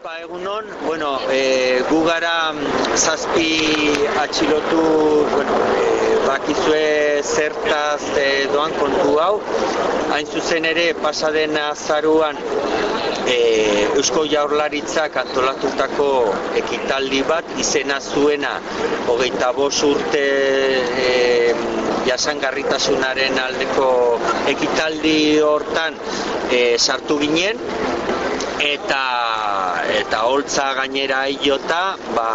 Opa, egunon, bueno, e, gu gara mm, zazpi atxilotu, bueno, e, bakizue zertaz e, doan kontu hau, hain zuzen ere pasaden azaruan e, Eusko Jaurlaritzak antolatutako ekitaldi bat izena zuena hogeita bos urte e, jasangarritasunaren aldeko ekitaldi hortan e, sartu ginen. Eta eta holtza gainera jota ba,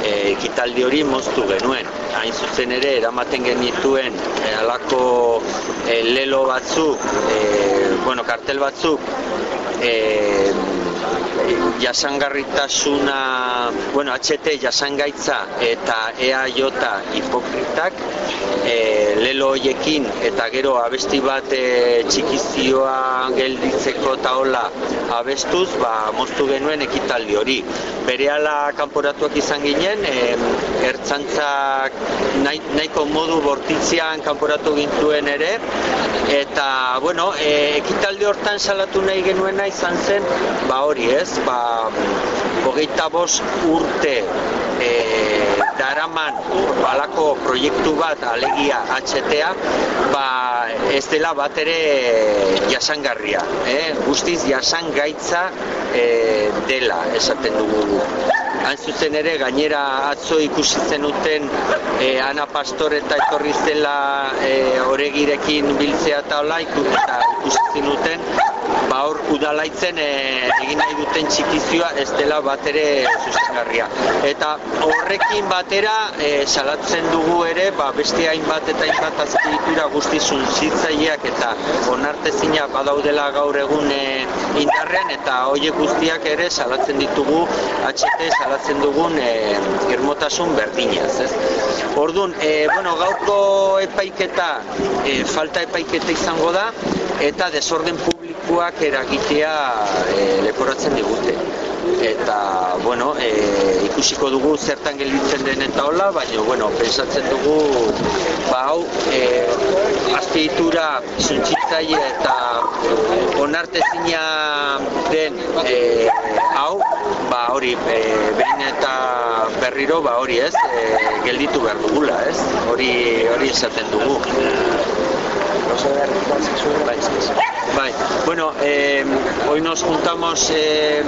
e, ekitaldi hori moztu genuen. Hain zuzen ere, eramaten genituen e, alako e, lelo batzuk, e, bueno, kartel batzuk, e, jasangarritasuna, bueno, HT jasangaitza eta EAJ hipokritak, e, lelo hoiekin eta gero abesti bat e, txikizioa gelditzeko taola abestuz, ba, moztu genuen ekitaldi hori. Berehala kanporatuak izan ginen, e, ertzantzak nahiko modu bortitzean kanporatu gintuen ere, eta, bueno, e, ekitaldi hortan salatu nahi genuena izan zen, ba hori ez, ba, hogeita bost urte e, daraman balako proiektu bat alegia HTA ba ez dela bat ere jasangarria eh? guztiz jasangaitza e, dela esaten dugu hain zuzen ere gainera atzo ikusi zenuten e, Ana Pastor eta etorri zela e, oregirekin biltzea eta hola ikusi zenuten ba hor udalaitzen e, egin nahi duten txikizioa ez dela bat ere zuzengarria. Eta horrekin batera e, salatzen dugu ere ba, beste hainbat eta hainbat azpitura guztizun zitzaileak eta onartezina badaudela gaur egun e, indarrean eta hoiek guztiak ere salatzen ditugu HT salatzen dugun e, irmotasun berdinaz. Ez? Orduan, e, bueno, gaurko epaiketa, e, falta epaiketa izango da, eta desorden publikoak eragitea e, leporatzen digute. Eta, bueno, e, ikusiko dugu zertan gelditzen den eta hola, baina, bueno, pensatzen dugu, ba, hau, e, azpeitura zuntxitzaile eta onartezina den e, hau, ba, hori, e, behin eta berriro, ba, hori ez, e, gelditu behar dugula, ez, hori, hori esaten dugu. Bai. Bueno, eh, hoy nos juntamos eh,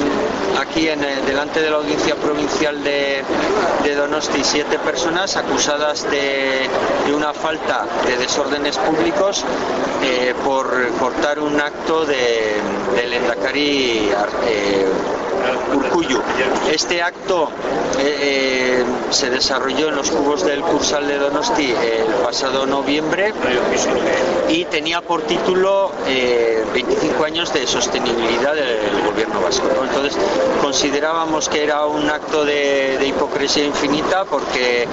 aquí en, eh, delante de la audiencia provincial de, Donosti siete personas acusadas de, una falta de desórdenes públicos por cortar un acto de, del Endacari eh, Urcuyu. Este acto eh, eh, se desarrolló en los cubos del Cursal de Donosti el pasado noviembre y tenía por título eh, 25 años de sostenibilidad del gobierno vasco. Entonces considerábamos que era un acto de, de, hipocresía infinita porque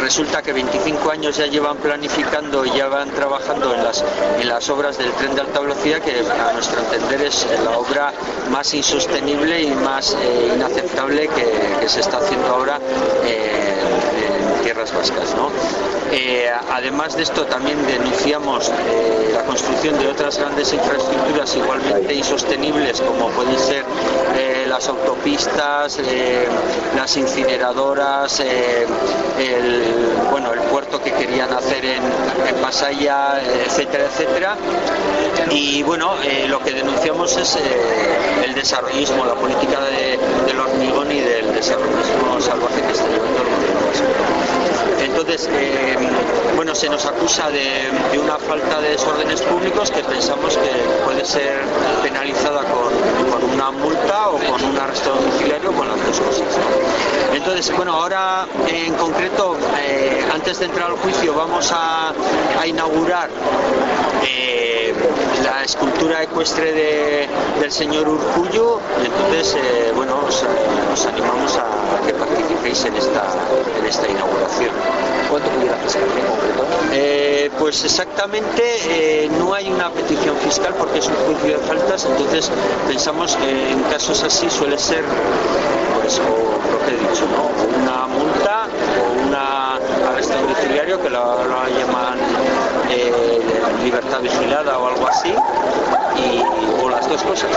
resulta que 25 años ya llevan planificando y ya van trabajando en las, en las obras del tren de alta velocidad que a nuestro entender es la obra más insostenible y más eh, inaceptable que, que, se está haciendo ahora eh, en tierras vascas. ¿no? Eh, además de esto también denunciamos la construcción de otras grandes infraestructuras igualmente insostenibles como pueden ser las autopistas, las incineradoras, el, bueno, el puerto que querían hacer en, en etcétera, etcétera. Y bueno, lo que denunciamos es desarrollismo, la política de, del hormigón y del desarrollismo salvaje que está llevando el gobierno. Entonces, eh, bueno, se nos acusa de, una falta de desórdenes públicos que pensamos que puede ser penalizada con, una multa o con un arresto domiciliario con las dos cosas. Entonces, bueno, ahora en concreto, eh, antes de entrar al juicio, vamos a, inaugurar eh, la escultura ecuestre de, del señor Urcullo. Entonces, eh, bueno, os, os, animamos a que participéis en esta, en esta inauguración. ¿Cuánto pudiera fiscal en concreto? Eh, pues exactamente eh, no hay una petición fiscal porque es un juicio de faltas, entonces pensamos que en casos así suele ser, pues, o lo que he dicho, ¿no? una multa o una arresto domiciliario que lo, lo llaman eh, libertad vigilada o algo así, y, o las dos cosas,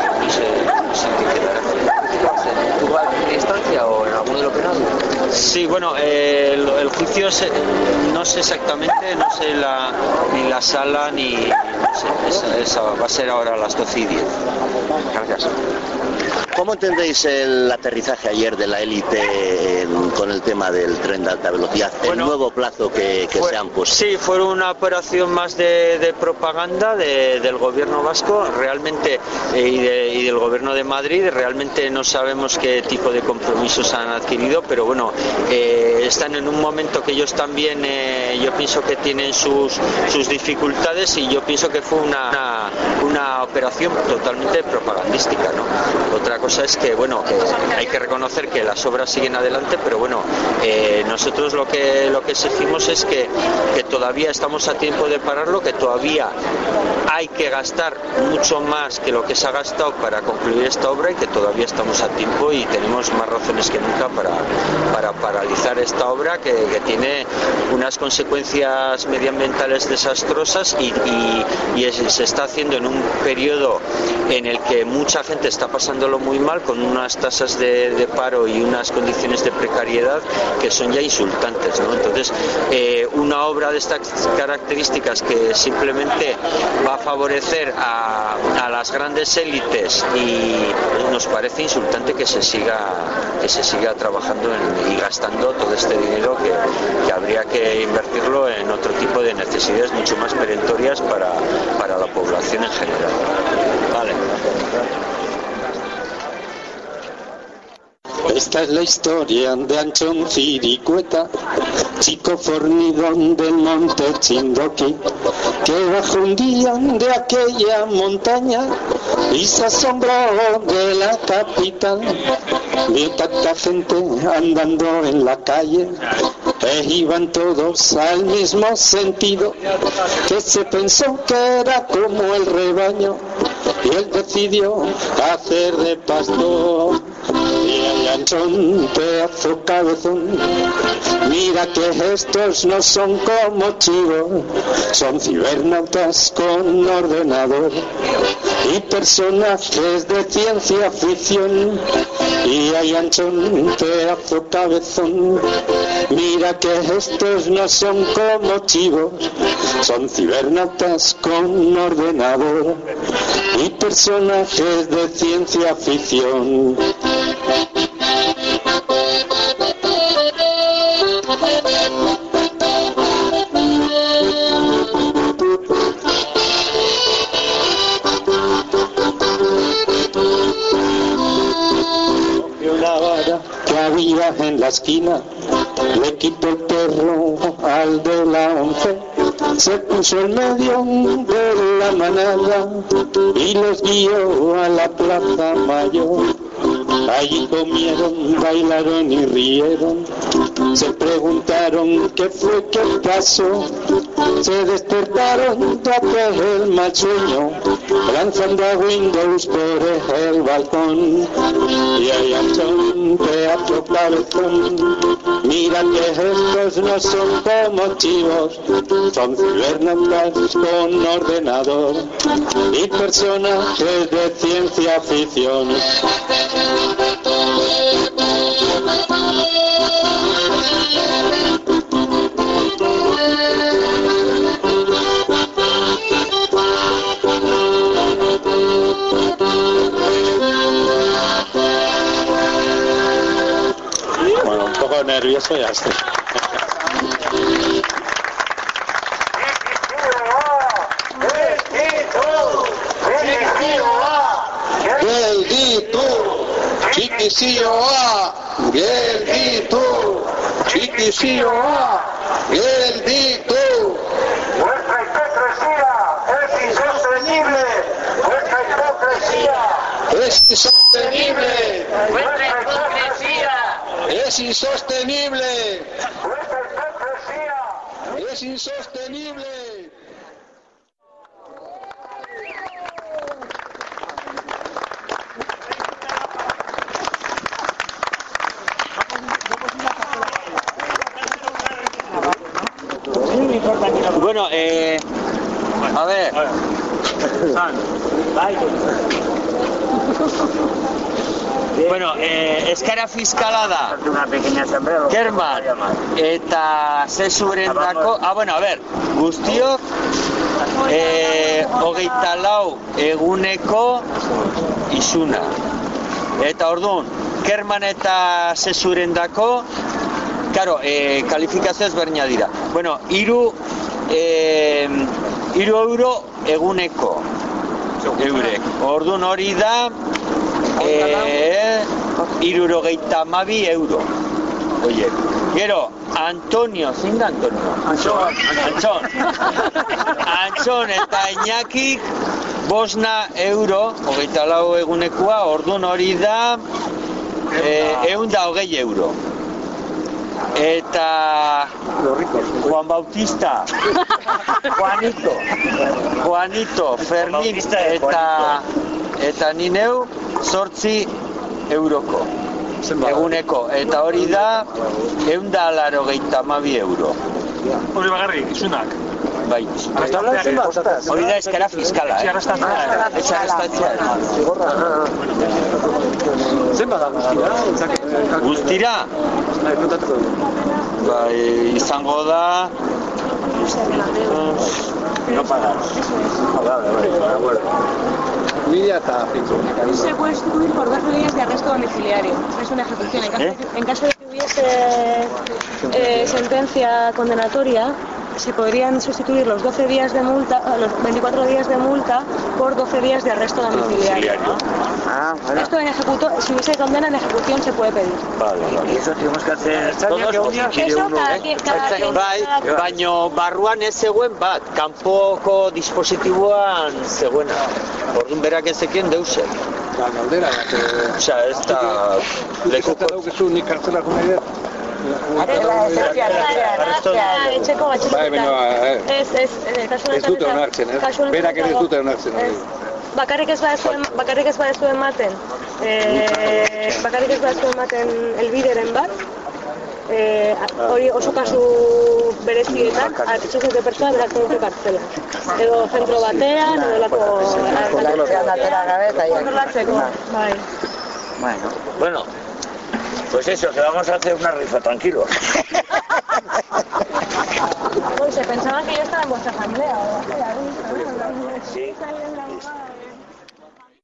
en instancia o en alguno de? Sí, bueno, eh, el, el, juicio se, no sé exactamente, no sé la, ni la sala ni... No sé, esa, esa va a ser ahora a las 12 y 10. Gracias. ¿Cómo entendéis el aterrizaje ayer de la élite con el tema del tren de alta velocidad? El Bueno, nuevo plazo que, que Fue- se han puesto. Sí, fue una operación más de, de propaganda de- del gobierno vasco, realmente, eh, y, de- y del gobierno de Madrid. Realmente no sabemos qué tipo de compromisos han adquirido, pero bueno, eh, están en un momento que ellos también, eh, yo pienso que tienen sus, sus dificultades y yo pienso que fue una, una, operación totalmente propagandística. ¿no? Otra cosa es que, bueno, hay que reconocer que las obras siguen adelante, pero bueno, eh, nosotros lo que, lo que exigimos es que, que todavía estamos a tiempo de pararlo, que todavía hay que gastar mucho más que lo que se ha gastado para concluir esta obra y que todavía estamos a tiempo y tenemos más razones que nunca para, para paralizar esta obra que, que tiene unas consecuencias medioambientales desastrosas y, y- y es- se está haciendo en un periodo en el que mucha gente está pasándolo muy mal con unas tasas de, de paro y unas condiciones de precariedad que son ya insultantes. ¿no? Entonces, eh, una obra de estas características que simplemente va a favorecer a, a las grandes élites y nos parece insultante que se siga que se siga trabajando en- y gastando todo este dinero que, habría que invertirlo en otro tipo de necesidades mucho más perentorias para, para la población en general. Esta es la historia de Anchón Ciricueta, chico fornidón del monte Chindoqui, que bajó un día de aquella montaña y se asombró de la capital. Vio tanta gente andando en la calle, e iban todos al mismo sentido, que se pensó que era como el rebaño, y él decidió hacer de pastor. Y el anchón pedazo cabezón, mira que estos no son como chivos, son cibernautas con ordenador y personajes de ciencia ficción. Y hay anchón pedazo cabezón, mira que estos no son como chivos, son cibernautas con ordenador y personajes de ciencia ficción. En la esquina, le quitó el perro al de la once, se puso en medio de la manada y los guió a la plaza mayor. Allí comieron, bailaron y rieron, se preguntaron qué fue, qué pasó, se despertaron de aquel mal sueño, lanzando a Windows por el balcón. Y hay Anchón, teatro cabezón, mira que estos no son como chivos, son cibernautas con ordenador y personajes de ciencia ficción. Poco nervioso ya estoy. Geldito, chiquicillo A, Geldito, chiquicillo A, Geldito. Vuestra hipocresía es insostenible. Vuestra hipocresía. Es insostenible, Vuestra hipocresía. Es insostenible, es insostenible. Bueno, eh, a ver. Bueno, eh, eskara fiskala da, Kerman, eta zezuren dako, ah, bueno, a ver, guztiok, eh, hogeita lau eguneko izuna. Eta orduan, Kerman eta zezuren dako, Karo, eh, kalifikazio ezberdina dira. Bueno, iru, eh, iru euro eguneko eurek. Orduan hori da, eh, irurogeita mabi euro. Oie, gero, Antonio, zein da Antonio? Antxon. Antxon. Antxon eta Iñakik bosna euro, hogeita lau egunekoa, orduan hori da, eh, eun da hogei euro. Eta Juan Bautista, Juanito, Juanito, Fermin eta eta ni neu sortzi euroko eguneko eta hori da eun da laro euro Hori bagarrik, isunak. bai hori da eskara fiskala eh? Arrastatzea. Ez arrastatzea. Zenbat da guztira? Guztira, bai, izango da No pagar. Ah, vale, vale, Se puede sustituir por 12 días de arresto domiciliario. Es una ejecución. En caso, ¿Eh? en caso de que hubiese eh, sentencia condenatoria, se podrían sustituir los 12 días de multa, eh, los 24 días de multa por 12 días de arresto domiciliario. Ah, vale. Esto en ejecuto, si hubiese condena en ejecución se puede pedir. Y eso tenemos que hacer todos Todos Eso cada, quien- cada, quien- Bai, cada- baino barruan ez zegoen bat, kanpoko dispositiboan zegoena. Orduan berak ez zekien deusek. Da, galdera. Osea, ez da lekuko. Nik. Etxeko. Bai, baina, eh, Ez, ez, eh, kasu Ez dute onartzen, ez? Berak ere ez dute onartzen. Bakarrik ez badezu bakarrik ez badezu ematen. Eh, bakarrik ez badezu ematen elbideren bat. Eh, hori oso kasu berezietan, atxokete pertsona berak dute kartzela. Edo zentro batean, edo lako... Kontrolatzeko, bai. Bueno, bueno, pues eso, que vamos a hacer una rifa, tranquilos. Uy, se pensaban que yo estaba en vuestra asamblea. Sí.